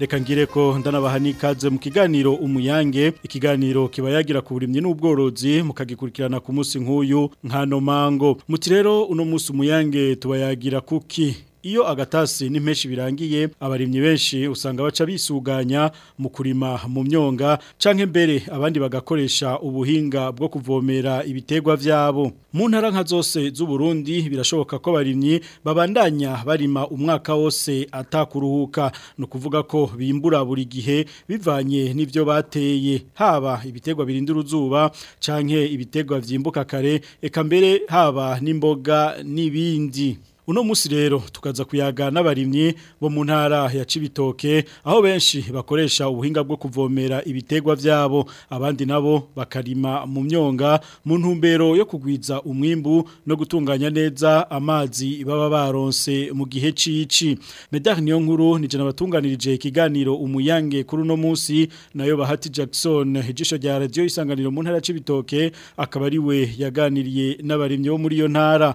reka ngire ko ndanabaha mu kiganiro umuyange ikiganiro kibayagira ku burimye n'ubworozi mukagikurikirana ku munsi nk'uyu nkano mango muti rero uno munsi umuyange tubayagira kuki iyo agatasi ni menshi birangiye abarimyi benshi usanga baca bisuganya mu kurima mu myonga canke mbere abandi bagakoresha ubuhinga bwo kuvomera ibitegwa vyabo mu ntara nka zose z'u Burundi birashoboka ko abarimyi babandanya barima umwaka wose atakuruhuka no kuvuga ko bimbura buri gihe bivanye n'ivyo bateye haba ibitegwa birinda uruzuba canke ibitegwa vyimbuka kare eka mbere haba n'imboga n'ibindi uno munsi rero tukaza kuyaga n'abarimyi bo mu ntara ya Cibitoke aho benshi bakoresha ubuhinga bwo kuvomera ibitegwa byabo abandi nabo bakarima mu myonga mu ntumbero yo kugwiza umwimbu no gutunganya neza amazi baba baronse mu gihe cici Medar niyo nkuru nije nabatunganirije ikiganiro umuyange kuri uno munsi nayo bahati Jackson ijisho rya radio isanganiro mu ntara Cibitoke akaba ari we yaganiriye n’abarimye bo muri iyo ntara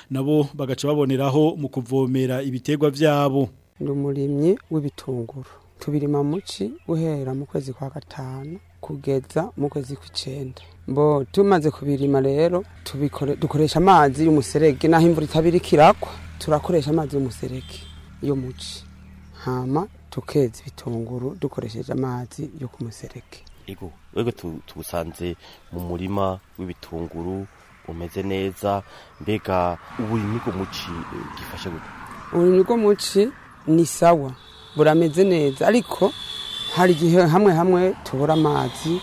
nabo bagaca baboneraho mu kuvomera ibitegwa byabo ni w'ibitunguru tubirima muci guhera mu kwezi kwa gatanu kugeza mu kwezi kw'icenda bo tumaze kubirima rero dukoresha amazi y'umuserege naho imvura itabirikiragwa turakoresha amazi y'umuserege y'umuci hama tukeza ibitunguru dukoresheje amazi yo kumusereke musereke tugusanze mu murima w'ibitunguru umeze neza mbega uburimyi bw'umuci eh, gifasha gute uburimyi bw'umuci ni sawa burameze neza ariko hari igihe hamwe hamwe tubura amazi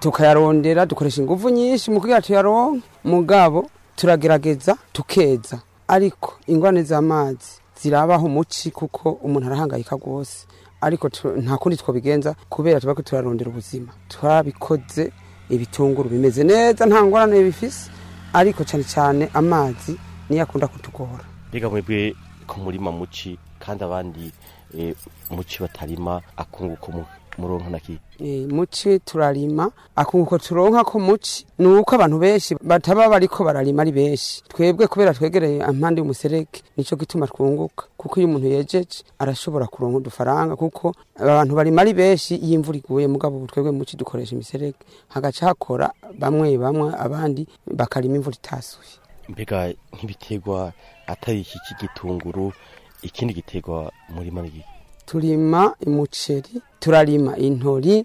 tukayarondera dukoresha ingufu nyinshi mu kugira tuyaronke mugabo turagerageza tukeza ariko ingwane z'amazi zirabaho umuci kuko umuntu arahangayika rwose ariko nta kundi twabigenza kubera tuba turarondera ubuzima twabikoze ibitunguru bimeze neza nta ngorane bifise ariko cyane cyane amazi niyo akunda kutugora mbega mwebwe ku murima muci kandi abandi eh, muci batarima akunguka umwe muronka na kiye muci turarima akunguko turonka ko muci ni uko abantu benshi bataba bariko bararima ari benshi twebwe kubera twegereye impande y'umusereke nicyo gituma twunguka kuko iyo umuntu yejeje arashobora kuronka udufaranga kuko abantu barima ari benshi iyo imvura iguye mugabo twebwe muci dukoresha imisereke hagaca hakora bamwe bamwe abandi bakarima imvura itasuye mbega nk'ibiterwa atari iki gitunguru ikindi giterwa muri manigi turima umuceri turarima intori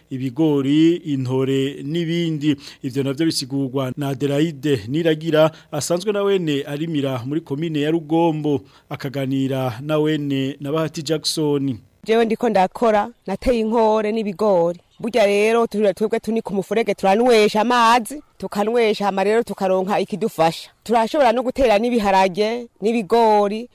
ibigori intore n'ibindi ivyo navyo bisigurwa na Adelaide Niragira asanzwe na wene arimira muri komine ya Rugombo akaganira na wene na Bahati Jackson jewe ndiko ndakora nateye inkore n'ibigori burya rero twebwe tuni ku mufurege turanywesha amazi tukanywesha ama rero tukaronka ikidufasha turashobora no gutera n'ibiharage n'ibigori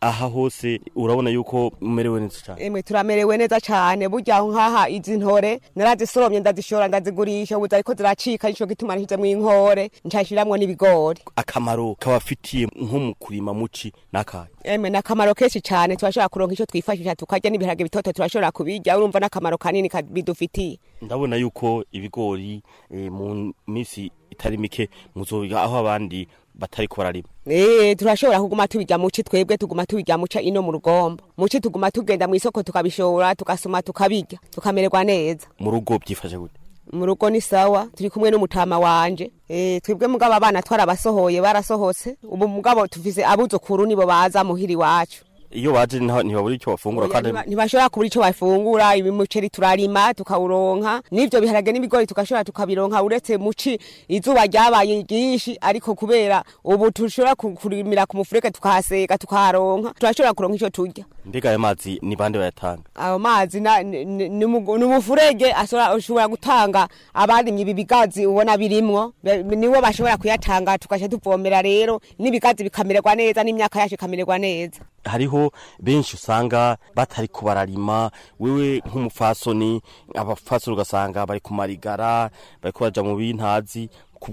aha hose urabona yuko umerewe neza cyane emwe turamerewe neza cyane burya nkaha izi ntore narazisoromye ndazishora ndazigurisha ubu ariko ziracika nicyo gituma mu inkore nshashyiramwo n'ibigori akamaro kabafitiye nk'umukurima muci n'akahe emwe ni akamaro kenshi cyane turashobora kuronka icyo twifashisha tukarya n'ibiharage bitoto turashobora kubijya urumva n'akamaro kanini bidufitiye ndabona yuko ibigori eh, mu minsi itari mike muzoga aho abandi batari ko eh, turashobora kuguma tubijya muci twebwe tuguma tubijya muca ino mu rugombo muci tuguma tugenda mu isoko tukabishora tukasoma tukabijya tukamererwa neza mu rugo byifashe gute mu rugo ni sawa turi kumwe n'umutama wanje eh, twebwe mugabo abana twarabasohoye barasohotse ubu mugabo tuvize abuzukuru nibo baza muhiri wacu iyo baje ntibabura icyo bafungura kandi ntibashobora kubura icyo bafungura umuceri turarima tukawuronka n'ibyo biharage n'ibigori tugashobora tukabironka uretse muci izuba ryabaye ryinshi ariko kubera ubu dushobora kurimira ku mufureke tukahaseka tukaharonka turashobora kuronka icyo turya mbega ayo mazi ni bande bayatanga ayo mazi ni umufurege ashobora gutanga abarimye ibi bigazi ubona birimwo niwo bashobora kuyatanga tugasha tuvomera rero n'ibigazi bikamererwa neza n'imyaka yacu ikamererwa neza hariho benshi usanga batari kubararima wewe nk'umufasoni abafasoni ugasanga bari kumarigara bari kubajya mu bintazi ku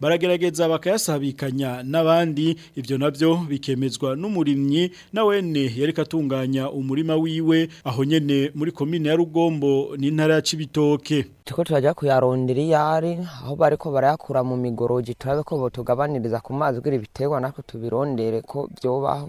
baragerageza bakayasabikanya n'abandi ibyo nabyo bikemezwa n'umurimyi nawene yari katunganya umurima wiwe aho nyene muri komine ya Rugombo ni ntara ya Cibitoke tuko turajya kuyarondera iyari aho bariko barayakura mu migoroji turabe ko botugabaniriza ku mazi kugira ibiterwa natwe tubirondere ko byobaho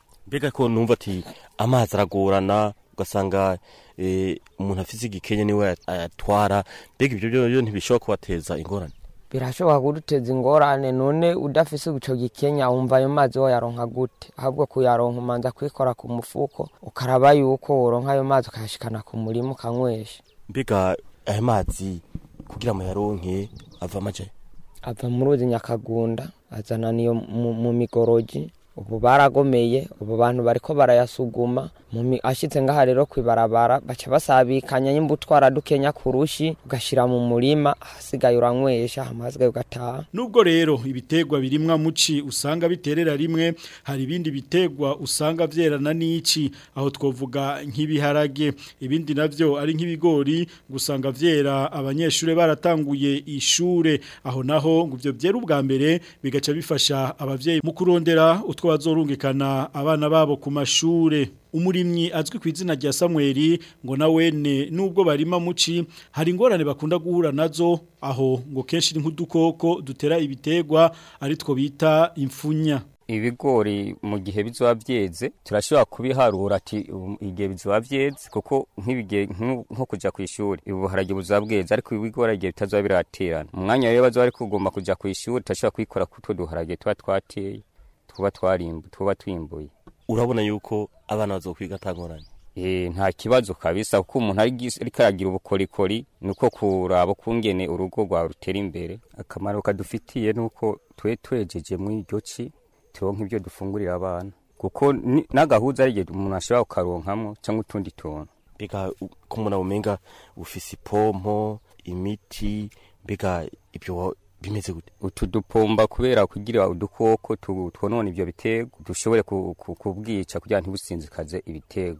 mbega ko numva ati amazi aragorana ugasanga e, umuntu afise igikenya niwe atwara mbega ivyo vyoo ntibishobora kubateza ingorane birashobora kuduteza ingorane none udafise ico gikenya wumva ayo mazi woyaronka gute ahubwo kuyaronka umanza kwikora ku mufuko ukaraba yuko woronka ayo mazi ukayashikana ku murima ukanywesha mbega ayo mazi kugira muyaronke ava amaje ava mu ruzi nyakagunda azananiyo mu migoroji ubu baragomeye ubu bantu bariko barayasuguma ashyitse ngaha rero ku ibarabara baca basabikanya n’imbutwara utwara dukenya ku rushi ugashyira mu murima ahasigaye uranywesha hasigaye ugataha nubwo rero ibitegwa birimwa muci usanga biterera rimwe hari ibindi bitegwa usanga byerana n’iki aho twavuga nk'ibiharage ibindi nabyo ari nk'ibigori gusanga byera abanyeshuri baratanguye ishuri aho naho ngo ibyo byera ubwa mbere bigaca bifasha ababyeyi mu kurondera utwo umutwe wazorungikana abana babo ku mashure umurimyi azwi ku izina rya Samuel ngo nawene nubwo barima muci hari ingorane bakunda guhura nazo aho ngo kenshi nk'udukoko dutera ibitegwa aritwo bita imfunya ibigori mu gihe bizoba byeze turashobora kubiharura ati igihe bizoba byeze kuko nk'ibigihe nko kujya ku ishuri ubuharage buzoba bweze ariko ibigori igihe bitazoba biraterana umwanya rero bazoba ari kugomba kujya ku ishuri turashobora kubikora ku tuduharage tuba twateye tuba tuba twimbuye urabona yuko abana bazokwiga atangoranye eh, nta kibazo kabisa kuko umuntu ariko aragira ubukorikori ni uko kuraba ukungene urugo rwa rutera imbere akamaro kadufitiye nuko uko twe twejeje muri iryo ci turonka ibyo dufungurira abana kuko n'agahuza ari umuntu ashobora kukaronkamo cyangwa utundi tuntu mbega ko umuntu awumenga ufise ipompo imiti mbega ibyo bimeze gute utu dupomba kubera kugira udukoko twonona ibyo bitego dushobore kubwica kugira ntibusinzikaze ibitego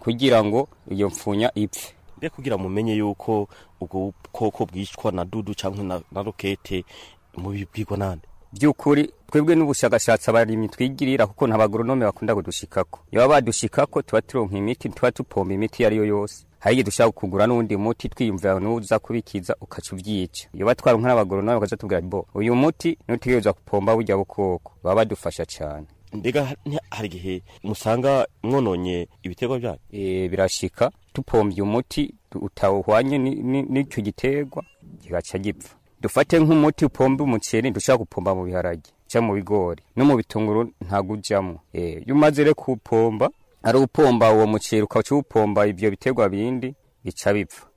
kugira ngo iyo mfunya ipfe mbe kugira mumenye yuko ubwo bukoko bwicwa na dudu cyangwa na rokete mubibwirwa nande by'ukuri twebwe n'ubushakashatsi abarimyi twigirira kuko nta bagoronome bakunda kudushikako iyo badushikako tuba turonka imiti tuba dupomba imiti iyo ari yo yose hari igihe dushaka kugura n'undi muti twiyumvira n'uza kubikiza ukaca ubyica iyo batwaronka n'abagoronome bakaza tubwira bo uyu muti ntutegerezwa gupomba burya bukoko baba badufasha cyane mbega hari igihe musanga mwononye ibitego byanyu eh, birashika tupombye umuti utawuhwanye n'icyo gitegwa kigaca gipfa dufate nk'umuti upomba umuceri dushaka gupomba mu biharage cyangwa mu bigori no mu bitunguru ntabwo ujyamo eh, iyo umaze rero kuwupomba ari upomba uwo muceri ukaba uwupomba ibyo biterwa bindi bica bipfa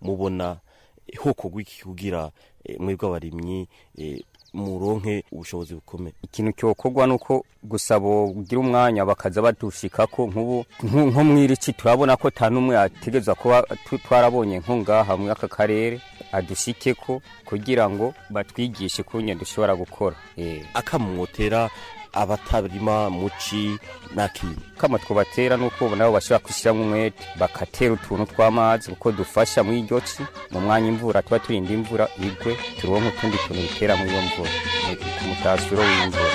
mubona ihoko kugira eh, mwebwe abarimyi eh, muronke ubushobozi bukomeye ikintu cyokorwa ni uko gusa bugira umwanya bakaza nkubu nko mwirici turabona ko nta n'umwe yategereza kuba twarabonye nk'ungaha muri aka karere adushike ko kugira ngo batwigishe ku dushobora gukora eh. akamwotera abatarima muci naki. kama twobatera nuko ubona nabo bashobora kwishyiramo umwete bakatera utuntu tw'amazi kuko dufasha mu iryo mu mwanya imvura tuba turinda imvura igwe turonka utundi tuntu bitera muri iyo mvura ku mutasiro w'imvura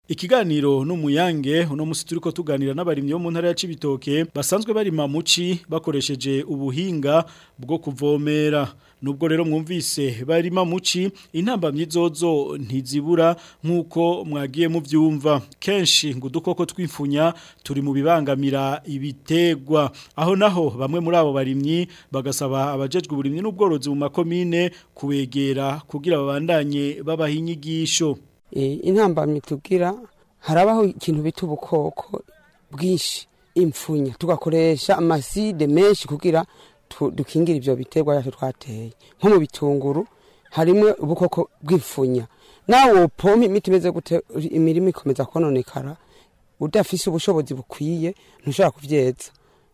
kiganiro n'umuyange uno munsi turi tuganira n'abarimyi bo mu ntara ya Cibitoke basanzwe barima muci bakoresheje ubuhinga bwo kuvomera nubwo rero mwumvise barima muci intamba myizozo ntizibura nkuko mwagiye mu byumva kenshi ngo udukoko twimfunya turi mu bibangamira ibitegwa aho naho bamwe muri abo barimyi bagasaba abajejwe uburimyi n'ubworozi mu makomine kubegera kugira babandanye babaha inyigisho eh, intambamyi tugira harabaho ikintu bita ubukoko bwinshi imfunya tugakoresha amaside menshi kugira dukingire ibyo biterwa yacu twateye nko mu bitunguru harimo ubukoko bw'imfunya nawe pompa imiti imeze gute imirimo ikomeza kononekara udafise ubushobozi bukwiye ntushobora kubyetsa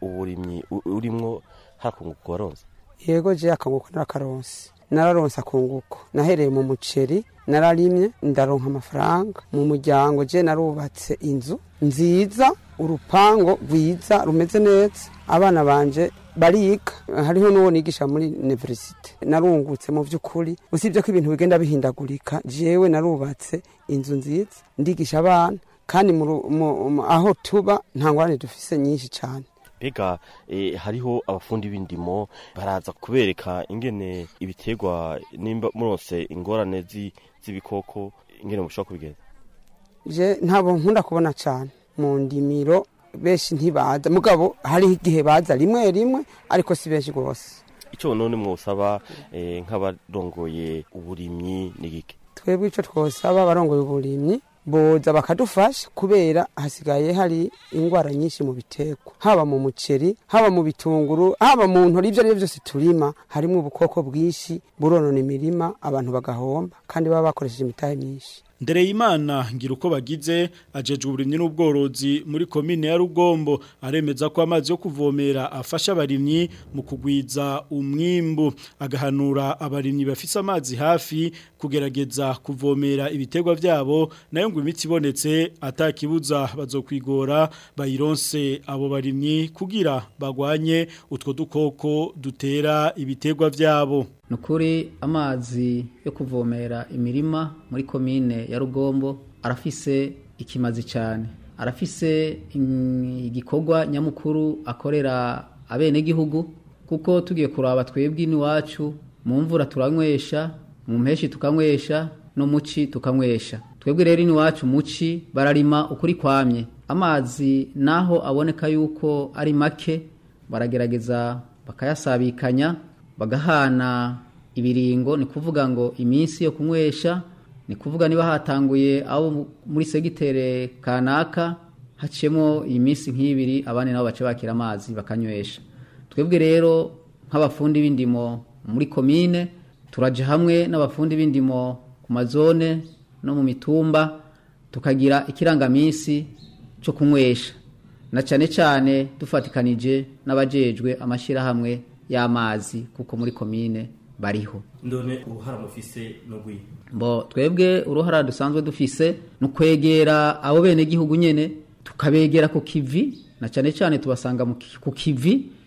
uburimyi urimo hakunguka waronse yego je akanguka narakaronse nararonse akunguko nahereye mu muceri nararimye ndaronka amafaranga mu muryango je narubatse inzu nziza urupango rwiza rumeze neza abana banje bariga hariho n'uwo nigisha muri universite narungutse mu by'ukuri usibye ko ibintu bigenda bihindagurika jewe narubatse inzu nziza ndigisha abana kandi aho tuba nta ngorane dufise nyinshi cyane mbega eh, hariho abafundi b'indimo baraza kubereka ingene ibiterwa nimba murose ingorane z'ibikoko ingene mushobora kubigenza ntabwo nkunda kubona cyane mu ndimiro benshi ntibaza mugabo hariho igihe baza rimwe rimwe ariko si benshi rwose icyo none mwusaba eh, nk'abarongoye uburimyi ni gike twebwe icyo twosaba abarongoye uburimyi boza bakadufasha kubera hasigaye hari indwara nyinshi mu bitekwa haba mu muceri haba mu bitunguru haba mu ntori ibyo ari byo byose turima harimo ubukoko bwinshi buronona imirima abantu bagahomba kandi baba bakoresheje imitahe myinshi Ndereyimana ngira uko bagize ajeje uburimyi n'ubworozi muri komine ya Rugombo aremeza ko amazi yo kuvomera afasha abarimyi mu kugwiza umwimbu agahanura abarimyi bafise amazi hafi kugerageza kuvomera ibitegwa byabo nayo ngo imiti ibonetse atakibuza bazokwigora bayironse abo barimyi kugira bagwanye utwo dukoko dutera ibitegwa byabo nukuri amazi yo kuvomera imirima muri komine ya rugombo arafise ikimazi cyane arafise igikorwa nyamukuru akorera abenegihugu kuko tugiye kuraba twebwe iwacu mu mvura turanywesha mu mpeshi tukanywesha no muci tukanywesha twebwe rero iwacu muci bararima ukuri kwamye amazi naho aboneka yuko ari make baragerageza bakayasabikanya bagahana ibiringo ni kuvuga ngo iminsi yo kunywesha ni kuvuga niba hatanguye abo muri segitere kanaka hacemo iminsi nk'ibiri abandi nabo bace bakira amazi bakanywesha twebwe rero nk'abafundi b'indimo muri komine turajya hamwe n'abafundi b'indimo ku mazone no mu mitumba tukagira ikirangaminsi cyo kunywesha na cyane cyane dufatikanije n'abajejwe amashyirahamwe y'amazi kuko muri komine bariho ndone uruhara mufise no gwi mbo twebwe uruhara dusanzwe dufise no kwegera abo bene gihugu nyene tukabegera ku kivi na cyane cyane tubasanga ku kivi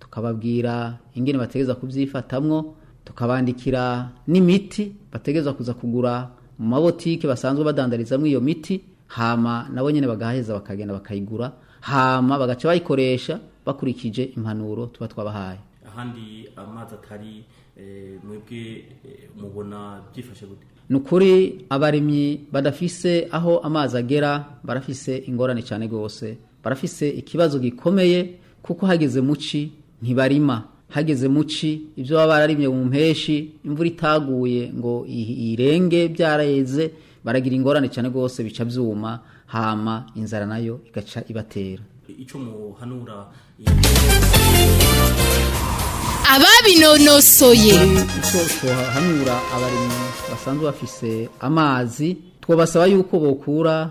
tukababwira ingene bategeza kubyifatamwo tukabandikira n'imiti bategeza kuza kugura mu mabotike basanzwe badandarizamo iyo miti hama nabo nyine bagaheza bakagenda bakayigura hama bagaca bayikoresha bakurikije impanuro tuba twabahaye ahandi amazi atari Eh, mwebwe eh, mubona byifashe gute ni abarimyi badafise aho amazi agera barafise ingorane cyane rwose barafise ikibazo gikomeye kuko hageze muci ntibarima hageze muci ibyo baba bararimye mu mpeshi imvura itaguye ngo irenge byareze baragira ingorane cyane rwose bica byuma hama inzara nayo igaca ibatera icyo muhanura eh, ababinonosoye hanyura abarimyi basanzwe bafise amazi twabasaba yuko bokura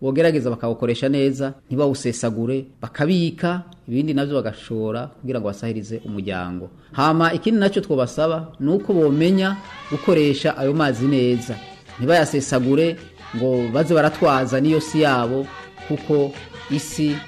bogerageza bakawukoresha neza ntibawusesagure bakabika ibindi nabyo bagashora kugira ngo basahirize umuryango hama ikindi nacyo twubasaba ni uko bomenya gukoresha ayo mazi neza ntibayasesagure ngo baze baratwaza n'iyo si yabo kuko isi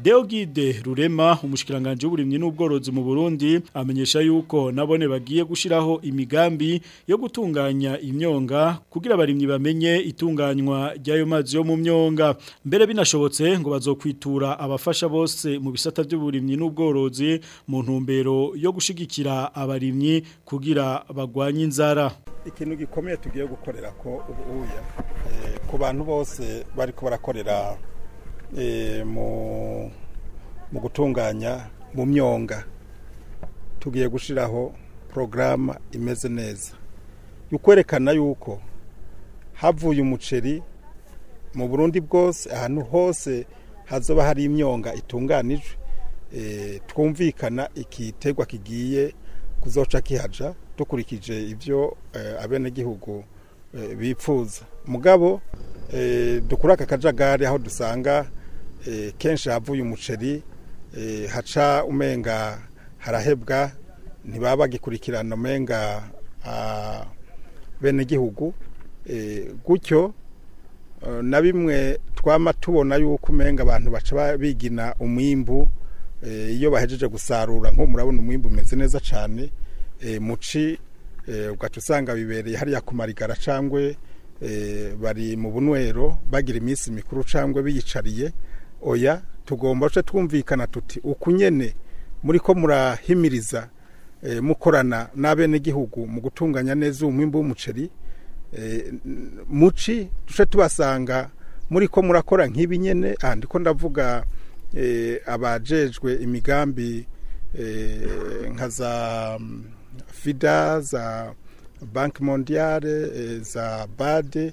Deogide Rurema umushikiranganje w'uburimyi n'ubworozi mu Burundi amenyesha yuko nabone bagiye gushiraho imigambi yo gutunganya imyonga kugira abarimyi bamenye itunganywa ry'ayo mazi yo mu myonga mbere binashobotse ngo bazokwitura abafasha bose mu bisata by'uburimyi n'ubworozi mu ntumbero yo gushigikira abarimyi kugira bagwanye inzara ikintu gikomeye tugiye gukorera ko ubuya eh, ku bantu bose bari barakorera eh, mu gutunganya mu myonga tugiye gushyiraho porogaramu imeze neza yo kwerekana yuko havuye umuceri mu burundi bwose ahantu hose hazoba hari imyonga itunganijwe eh, twumvikana igitegwa kigiye kuzoca kihaja dukurikije ibyo eh, abenegihugu eh, bipfuza mugabo eh, dukura aka kajagari aho dusanga kenshi havuye umuceri haca umenga harahebwa ntibaba bagikurikirana umenga ah, benegihugu gutyo na bimwe twama tubona yuko umenga abantu baca bigina umwimbu Eh, iyo bahejeje gusarura nko murabona umwimbu umeze neza cyane eh, muci eh, ugaca usanga bibereye hariya ku marigara cyangwa bari mu bunwero bagira iminsi mikuru cyangwa biyicariye oya tugomba guca twumvikana tuti uku nyene muri ko murahimiriza mukorana n'abenegihugu mu gutunganya neza umwimbu w'umuceri muci duce tubasanga muri ko murakora nk'ibi nyene aha ndiko ndavuga Eh, abajejwe imigambi eh, nka za mm, fida za bank mondiyare eh, za bade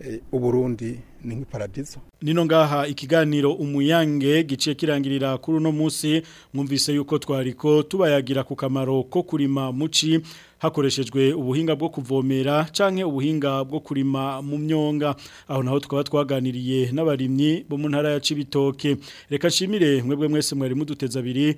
eh, uburundi ni nk'iparadizo nino ngaha ikiganiro umuyange giciye kirangirira kuri uno munsi mwumvise yuko twariko tubayagira ku kamaro ko kurima muci hakoreshejwe ubuhinga bwo kuvomera canke ubuhinga bwo kurima mu myonga aho naho tukaba twaganiriye n'abarimyi bo mu ntara ya Cibitoke reka shimire mwebwe mwese mwari muduteza biri